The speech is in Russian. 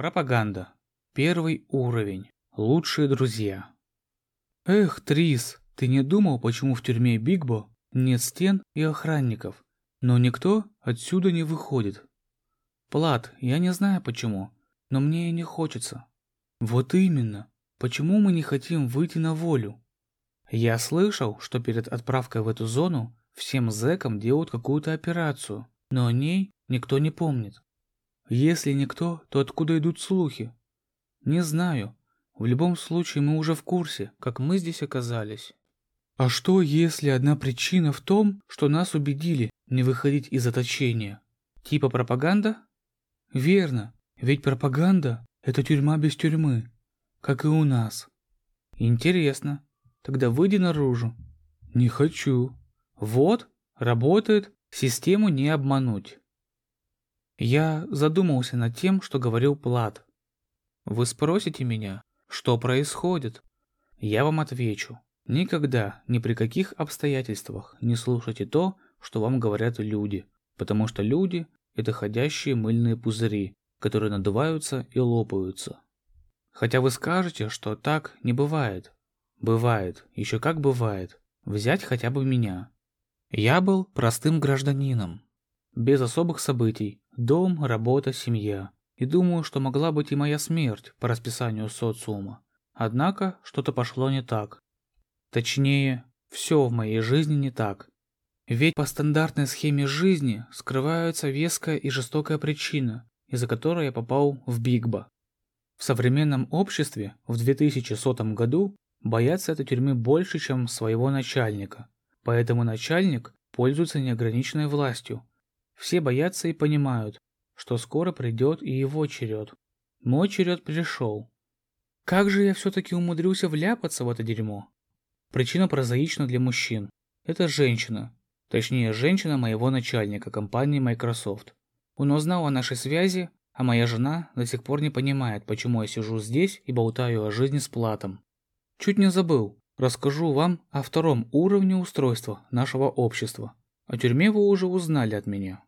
Пропаганда. Первый уровень. Лучшие друзья. Эх, Трис, ты не думал, почему в тюрьме Бигбо нет стен и охранников, но никто отсюда не выходит? Плат, я не знаю почему, но мне и не хочется. Вот именно. Почему мы не хотим выйти на волю? Я слышал, что перед отправкой в эту зону всем зэкам делают какую-то операцию, но о ней никто не помнит. Если никто, то откуда идут слухи? Не знаю. В любом случае мы уже в курсе, как мы здесь оказались. А что, если одна причина в том, что нас убедили не выходить из заточения? Типа пропаганда? Верно, ведь пропаганда – это тюрьма без тюрьмы, как и у нас. Интересно. Тогда выйди наружу. Не хочу. Вот, работает, систему не обмануть. Я задумался над тем, что говорил Плат. Вы спросите меня, что происходит? Я вам отвечу. Никогда, ни при каких обстоятельствах не слушайте то, что вам говорят люди, потому что люди – это ходящие мыльные пузыри, которые надуваются и лопаются. Хотя вы скажете, что так не бывает. Бывает, еще как бывает. Взять хотя бы меня. Я был простым гражданином, без особых событий, дом, работа, семья. И думаю, что могла быть и моя смерть по расписанию социума. Однако что-то пошло не так. Точнее, все в моей жизни не так. Ведь по стандартной схеме жизни скрывается веская и жестокая причина, из-за которой я попал в Бигба. В современном обществе в 2100 году боятся этой тюрьмы больше, чем своего начальника. Поэтому начальник пользуется неограниченной властью, все боятся и понимают, что скоро придет и его черед. Мой черед пришел. Как же я все-таки умудрился вляпаться в это дерьмо? Причина прозаична для мужчин. Это женщина. Точнее, женщина моего начальника компании Microsoft. Он узнал о нашей связи, а моя жена до сих пор не понимает, почему я сижу здесь и болтаю о жизни с Платом. Чуть не забыл. Расскажу вам о втором уровне устройства нашего общества. О тюрьме вы уже узнали от меня.